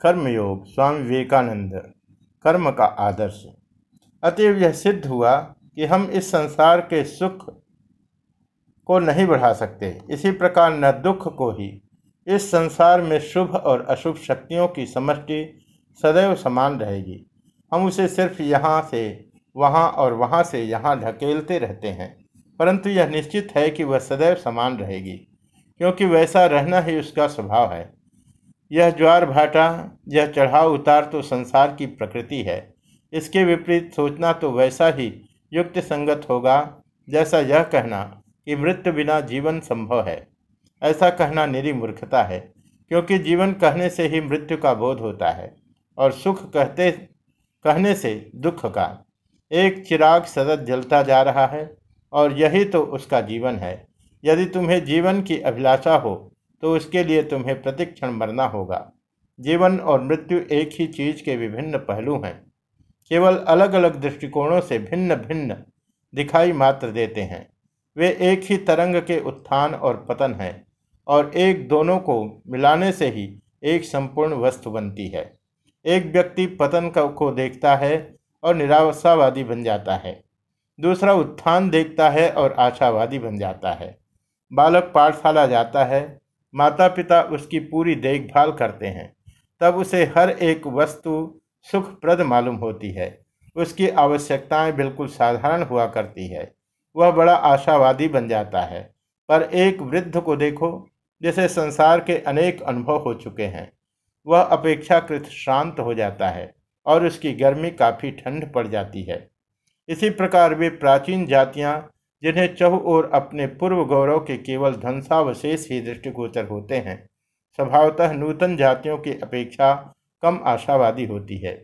कर्मयोग स्वामी विवेकानंद, कर्म का आदर्श। अतएव यह सिद्ध हुआ कि हम इस संसार के सुख को नहीं बढ़ा सकते। इसी प्रकार न दुख को ही। इस संसार में शुभ और अशुभ शक्तियों की समष्टि सदैव समान रहेगी। हम उसे सिर्फ़ यहाँ से, वहाँ और वहाँ से यहाँ ढकेलते रहते हैं। परंतु यह निश्चित है कि वह सदैव समान रहेगी, क्योंकि वैसा रहना ही उसका स्वभाव है। यह ज्वार भाटा, यह चढ़ाव उतार तो संसार की प्रकृति है। इसके विपरीत सोचना तो वैसा ही युक्त संगत होगा, जैसा यह कहना कि मृत्यु बिना जीवन संभव है। ऐसा कहना निरी मूर्खता है, क्योंकि जीवन कहने से ही मृत्यु का बोध होता है, और सुख कहते, कहने से दुख का। एक चिराग सतत जलता जा रहा है, और यही तो उसका जीवन है। यदि तुम्हें जीवन की अभिलाषा हो तो उसके लिए तुम्हें प्रतिक्षण मरना होगा। जीवन और मृत्यु एक ही चीज़ के विभिन्न पहलू हैं। केवल अलग अलग दृष्टिकोणों से भिन्न भिन्न दिखाई मात्र देते हैं। वे एक ही तरंग के उत्थान और पतन हैं और एक दोनों को मिलाने से ही एक संपूर्ण वस्तु बनती है। एक व्यक्ति पतन को देखता है और निराशावादी बन जाता है। दूसरा उत्थान देखता है और आशावादी बन जाता है। बालक पाठशाला जाता है माता पिता उसकी पूरी देखभाल करते हैं। तब उसे हर एक वस्तु सुखप्रद मालूम होती है। उसकी आवश्यकताएँ बिल्कुल साधारण हुआ करती है। वह बड़ा आशावादी बन जाता है। पर एक वृद्ध को देखो, जिसे संसार के अनेक अनुभव हो चुके हैं। वह अपेक्षाकृत शांत हो जाता है और उसकी गर्मी काफ़ी ठंड पड़ जाती है। इसी प्रकार वे प्राचीन जातियाँ जिन्हें चहु और अपने पूर्व गौरव के केवल ध्वंसावशेष ही दृष्टिगोचर होते हैं, स्वभावतः नूतन जातियों की अपेक्षा कम आशावादी होती है।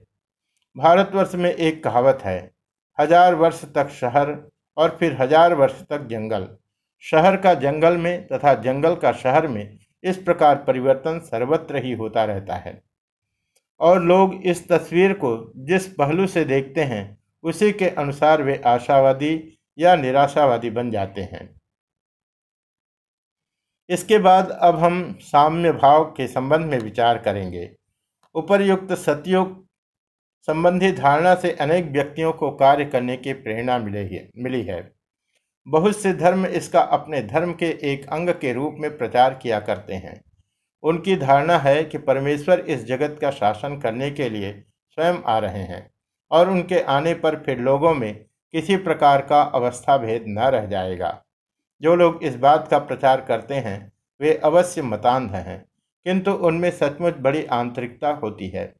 भारतवर्ष में एक कहावत है, हज़ार वर्ष तक शहर और फिर हज़ार वर्ष तक जंगल। शहर का जंगल में तथा जंगल का शहर में इस प्रकार परिवर्तन सर्वत्र ही होता रहता है। और लोग इस तस्वीर को जिस पहलू से देखते हैं, उसी के अनुसार वे आशावादी या निराशावादी बन जाते हैं। इसके बाद अब हम साम्य भाव के संबंध में विचार करेंगे। उपर्युक्त सतयुग संबंधी धारणा से अनेक व्यक्तियों को कार्य करने की प्रेरणा मिली है मिली है। बहुत से धर्म इसका अपने धर्म के एक अंग के रूप में प्रचार किया करते हैं। उनकी धारणा है कि परमेश्वर इस जगत का शासन करने के लिए स्वयं आ रहे हैं और उनके आने पर फिर लोगों में किसी प्रकार का अवस्था भेद न रह जाएगा। जो लोग इस बात का प्रचार करते हैं, वे अवश्य मतान्ध हैं, किंतु उनमें सचमुच बड़ी आंतरिकता होती है।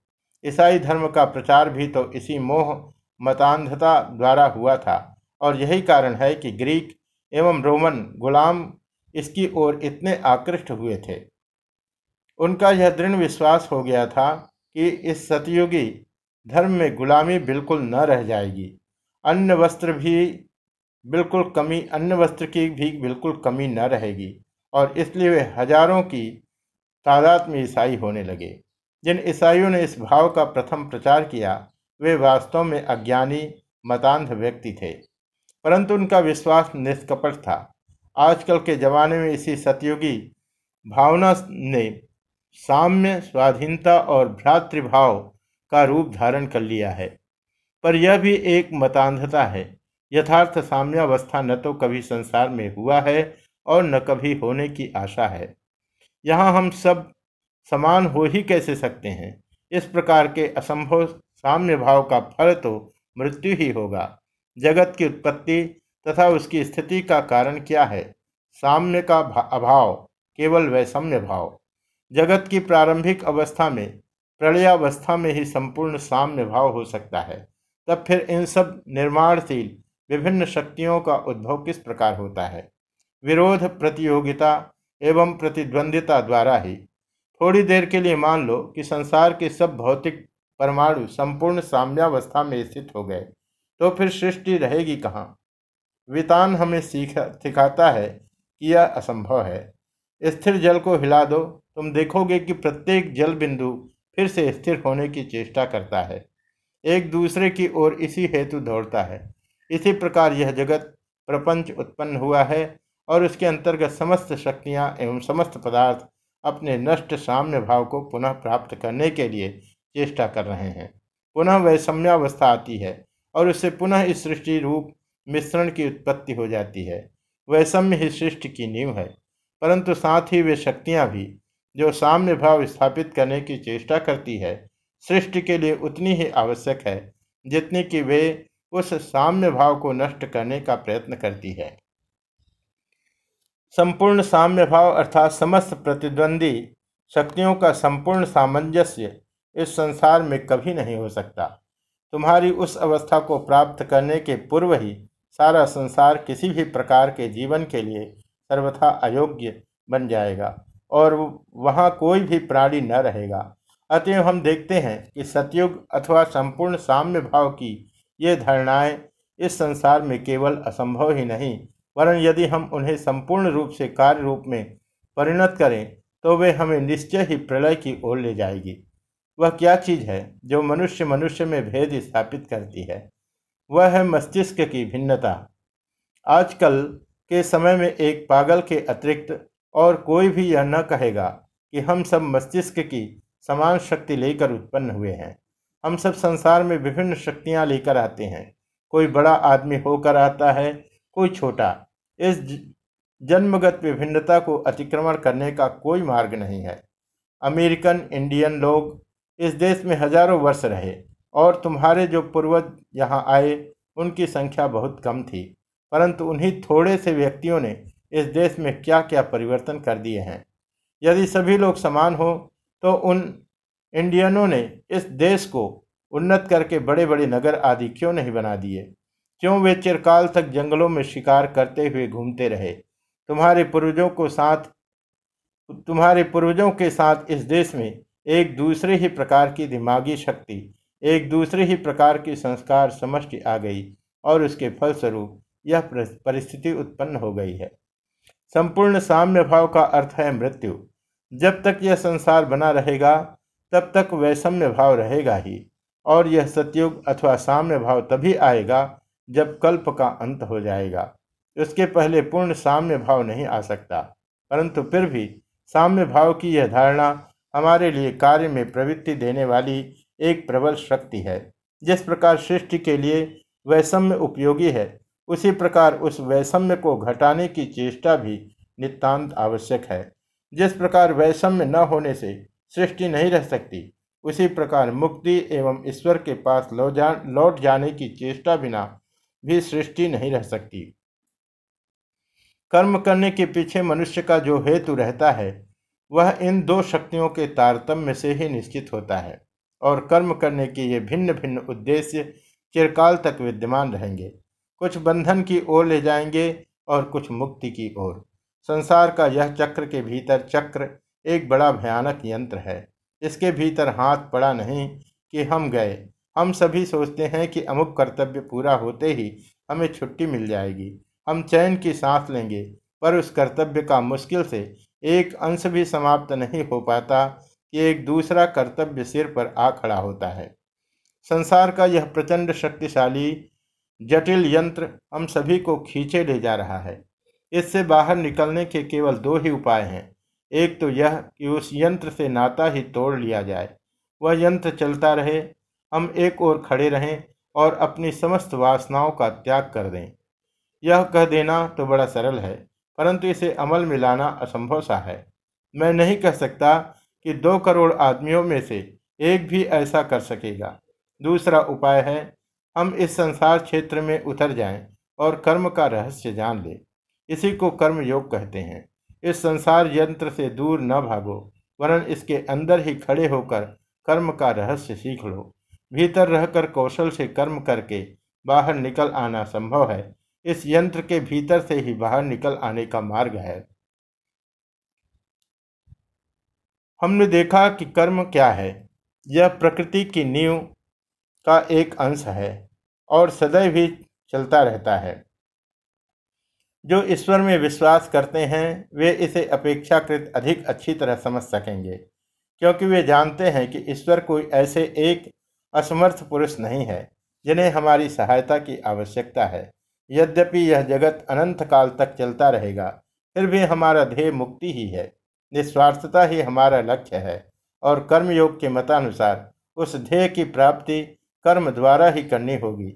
ईसाई धर्म का प्रचार भी तो इसी मोह मतान्धता द्वारा हुआ था, और यही कारण है कि ग्रीक एवं रोमन गुलाम इसकी ओर इतने आकृष्ट हुए थे। उनका यह दृढ़ विश्वास हो गया था कि इस सतयुगी धर्म में गुलामी बिल्कुल न रह जाएगी। अन्न वस्त्र भी बिल्कुल कमी अन्न वस्त्र की भी बिल्कुल कमी न रहेगी। और इसलिए वे हज़ारों की तादाद में ईसाई होने लगे। जिन ईसाइयों ने इस भाव का प्रथम प्रचार किया, वे वास्तव में अज्ञानी मतान्ध व्यक्ति थे। परंतु उनका विश्वास निष्कपट था। आजकल के ज़माने में इसी सतयुगी भावना ने साम्य, स्वाधीनता और भ्रातृभाव का रूप धारण कर लिया है। पर यह भी एक मतान्धता है। यथार्थ साम्यावस्था न तो कभी संसार में हुआ है और न कभी होने की आशा है। यहाँ हम सब समान हो ही कैसे सकते हैं? इस प्रकार के असंभव साम्य भाव का फल तो मृत्यु ही होगा। जगत की उत्पत्ति तथा उसकी स्थिति का कारण क्या है? साम्य का अभाव, केवल वैषम्य भाव। जगत की प्रारंभिक अवस्था में प्रलयावस्था में ही संपूर्ण साम्य भाव हो सकता है। तब फिर इन सब निर्माणशील विभिन्न शक्तियों का उद्भव किस प्रकार होता है? विरोध, प्रतियोगिता एवं प्रतिद्वंदिता द्वारा ही। थोड़ी देर के लिए मान लो कि संसार के सब भौतिक परमाणु संपूर्ण साम्यावस्था में स्थित हो गए तो फिर सृष्टि रहेगी कहाँ? वितान हमें सीखा, सिखाता है कि यह असंभव है। स्थिर जल को हिला दो। तुम देखोगे कि प्रत्येक जल बिंदु फिर से स्थिर होने की चेष्टा करता है। एक दूसरे की ओर इसी हेतु दौड़ता है। इसी प्रकार यह जगत प्रपंच उत्पन्न हुआ है और उसके अंतर्गत समस्त शक्तियाँ एवं समस्त पदार्थ अपने नष्ट साम्य भाव को पुनः प्राप्त करने के लिए चेष्टा कर रहे हैं। पुनः वैषम्यावस्था आती है और उससे पुनः इस सृष्टि रूप मिश्रण की उत्पत्ति हो जाती है। वैषम्य ही सृष्टि की नींव है, परंतु साथ ही वे शक्तियाँ भी, जो साम्य भाव स्थापित करने की चेष्टा करती है सृष्टि के लिए उतनी ही आवश्यक है, जितनी कि वे उस साम्य भाव को नष्ट करने का प्रयत्न करती है। संपूर्ण साम्य भाव अर्थात समस्त प्रतिद्वंदी शक्तियों का संपूर्ण सामंजस्य इस संसार में कभी नहीं हो सकता। तुम्हारी उस अवस्था को प्राप्त करने के पूर्व ही सारा संसार किसी भी प्रकार के जीवन के लिए सर्वथा अयोग्य बन जाएगा और वहाँ कोई भी प्राणी न रहेगा। अतएव हम देखते हैं कि सतयुग अथवा संपूर्ण साम्य भाव की ये धारणाएँ इस संसार में केवल असंभव ही नहीं, वरन यदि हम उन्हें संपूर्ण रूप से कार्य रूप में परिणत करें तो वे हमें निश्चय ही प्रलय की ओर ले जाएगी। वह क्या चीज़ है जो मनुष्य मनुष्य में भेद स्थापित करती है? वह है मस्तिष्क की भिन्नता। आजकल के समय में एक पागल के अतिरिक्त और कोई भी यह न कहेगा कि हम सब मस्तिष्क की समान शक्ति लेकर उत्पन्न हुए हैं। हम सब संसार में विभिन्न शक्तियाँ लेकर आते हैं। कोई बड़ा आदमी होकर आता है, कोई छोटा। इस जन्मगत विभिन्नता को अतिक्रमण करने का कोई मार्ग नहीं है। अमेरिकन, इंडियन लोग इस देश में हज़ारों वर्ष रहे और तुम्हारे जो पूर्वज यहाँ आए, उनकी संख्या बहुत कम थी। परंतु उन्हीं थोड़े से व्यक्तियों ने इस देश में क्या क्या परिवर्तन कर दिए हैं। यदि सभी लोग समान हो तो उन इंडियनों ने इस देश को उन्नत करके बड़े बड़े नगर आदि क्यों नहीं बना दिए? क्यों वे चिरकाल तक जंगलों में शिकार करते हुए घूमते रहे? तुम्हारे पूर्वजों को साथ, तुम्हारे पूर्वजों के साथ इस देश में एक दूसरे ही प्रकार की दिमागी शक्ति, एक दूसरे ही प्रकार की संस्कार समष्टि आ गई और उसके फलस्वरूप यह परिस्थिति उत्पन्न हो गई है। संपूर्ण साम्य भाव का अर्थ है मृत्यु। जब तक यह संसार बना रहेगा, तब तक वैषम्य भाव रहेगा ही, और यह सतयुग अथवा साम्य भाव तभी आएगा जब कल्प का अंत हो जाएगा। उसके पहले पूर्ण साम्य भाव नहीं आ सकता, परंतु फिर भी साम्य भाव की यह धारणा हमारे लिए कार्य में प्रवृत्ति देने वाली एक प्रबल शक्ति है। जिस प्रकार सृष्टि के लिए वैषम्य उपयोगी है, उसी प्रकार उस वैषम्य को घटाने की चेष्टा भी नितांत आवश्यक है। जिस प्रकार वैषम्य न होने से सृष्टि नहीं रह सकती, उसी प्रकार मुक्ति एवं ईश्वर के पास लौट जाने की चेष्टा बिना भी सृष्टि नहीं रह सकती। कर्म करने के पीछे मनुष्य का जो हेतु रहता है, वह इन दो शक्तियों के तारतम्य से ही निश्चित होता है और कर्म करने के ये भिन्न भिन्न उद्देश्य चिरकाल तक विद्यमान रहेंगे। कुछ बंधन की ओर ले जाएँगे और कुछ मुक्ति की ओर। संसार का यह चक्र के भीतर चक्र एक बड़ा भयानक यंत्र है। इसके भीतर हाथ पड़ा नहीं कि हम गए। हम सभी सोचते हैं कि अमुक कर्तव्य पूरा होते ही हमें छुट्टी मिल जाएगी। हम चैन की सांस लेंगे, पर उस कर्तव्य का मुश्किल से एक अंश भी समाप्त नहीं हो पाता कि एक दूसरा कर्तव्य सिर पर आ खड़ा होता है। संसार का यह प्रचंड शक्तिशाली, जटिल यंत्र हम सभी को खींचे ले जा रहा है। इससे बाहर निकलने के केवल दो ही उपाय हैं। एक तो यह कि उस यंत्र से नाता ही तोड़ लिया जाए। वह यंत्र चलता रहे, हम एक ओर खड़े रहें और अपनी समस्त वासनाओं का त्याग कर दें। यह कह देना तो बड़ा सरल है, परंतु इसे अमल में लाना असंभव सा है। मैं नहीं कह सकता कि दो करोड़ आदमियों में से एक भी ऐसा कर सकेगा। दूसरा उपाय है, हम इस संसार क्षेत्र में उतर जाएँ और कर्म का रहस्य जान लें। इसी को कर्म योग कहते हैं। इस संसार यंत्र से दूर न भागो, वरन इसके अंदर ही खड़े होकर कर्म का रहस्य सीख लो। भीतर रहकर कौशल से कर्म करके बाहर निकल आना संभव है। इस यंत्र के भीतर से ही बाहर निकल आने का मार्ग है। हमने देखा कि कर्म क्या है। यह प्रकृति की नींव का एक अंश है और सदैव भी चलता रहता है। जो ईश्वर में विश्वास करते हैं, वे इसे अपेक्षाकृत अधिक अच्छी तरह समझ सकेंगे, क्योंकि वे जानते हैं कि ईश्वर कोई ऐसे एक असमर्थ पुरुष नहीं है, जिन्हें हमारी सहायता की आवश्यकता है। यद्यपि यह जगत अनंत काल तक चलता रहेगा, फिर भी हमारा ध्येय मुक्ति ही है, निस्वार्थता ही हमारा लक्ष्य है, और कर्मयोग के मतानुसार उस ध्येय की प्राप्ति कर्म द्वारा ही करनी होगी।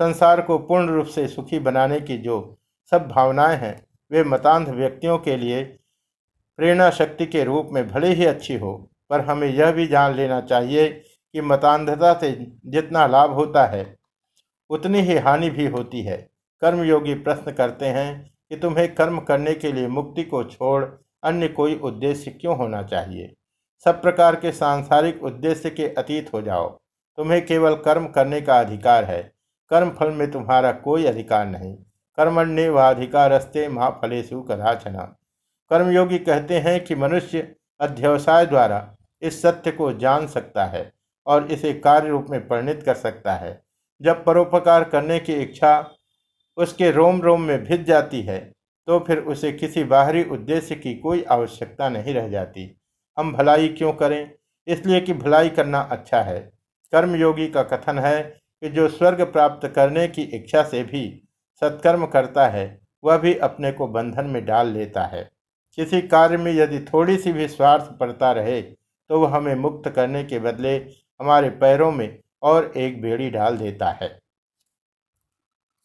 संसार को पूर्ण रूप से सुखी बनाने की जो सब भावनाएँ हैं। वे मतांध व्यक्तियों के लिए प्रेरणा शक्ति के रूप में भले ही अच्छी हो, पर हमें यह भी जान लेना चाहिए कि मतांधता से जितना लाभ होता है, उतनी ही हानि भी होती है। कर्मयोगी प्रश्न करते हैं कि तुम्हें कर्म करने के लिए मुक्ति को छोड़ अन्य कोई उद्देश्य क्यों होना चाहिए? सब प्रकार के सांसारिक उद्देश्य के अतीत हो जाओ। तुम्हें केवल कर्म करने का अधिकार है। कर्म फल में तुम्हारा कोई अधिकार नहीं। कर्मण्य व अधिकारस्ते महाफलेशु कदाचना कर्मयोगी कहते हैं कि मनुष्य अध्यवसाय द्वारा इस सत्य को जान सकता है और इसे कार्य रूप में परिणित कर सकता है। जब परोपकार करने की इच्छा उसके रोम रोम में भिज जाती है तो फिर उसे किसी बाहरी उद्देश्य की कोई आवश्यकता नहीं रह जाती। हम भलाई क्यों करें? इसलिए कि भलाई करना अच्छा है। कर्मयोगी का कथन है कि जो स्वर्ग प्राप्त करने की इच्छा से भी सत्कर्म करता है, वह भी अपने को बंधन में डाल लेता है। किसी कार्य में यदि थोड़ी सी भी स्वार्थ पड़ता रहे तो वह हमें मुक्त करने के बदले हमारे पैरों में और एक बेड़ी डाल देता है।